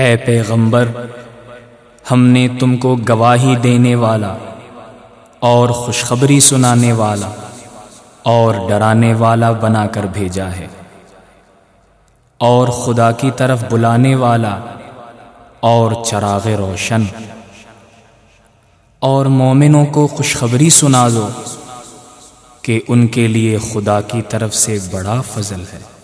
اے پیغمبر، ہم نے تم کو گواہی دینے والا اور خوشخبری سنانے والا اور ڈرانے والا بنا کر بھیجا ہے۔ اور خدا کی طرف بلانے والا اور چراغ روشن۔ اور مومنوں کو خوشخبری سنا دو کہ ان کے لیے خدا کی طرف سے بڑا فضل ہے۔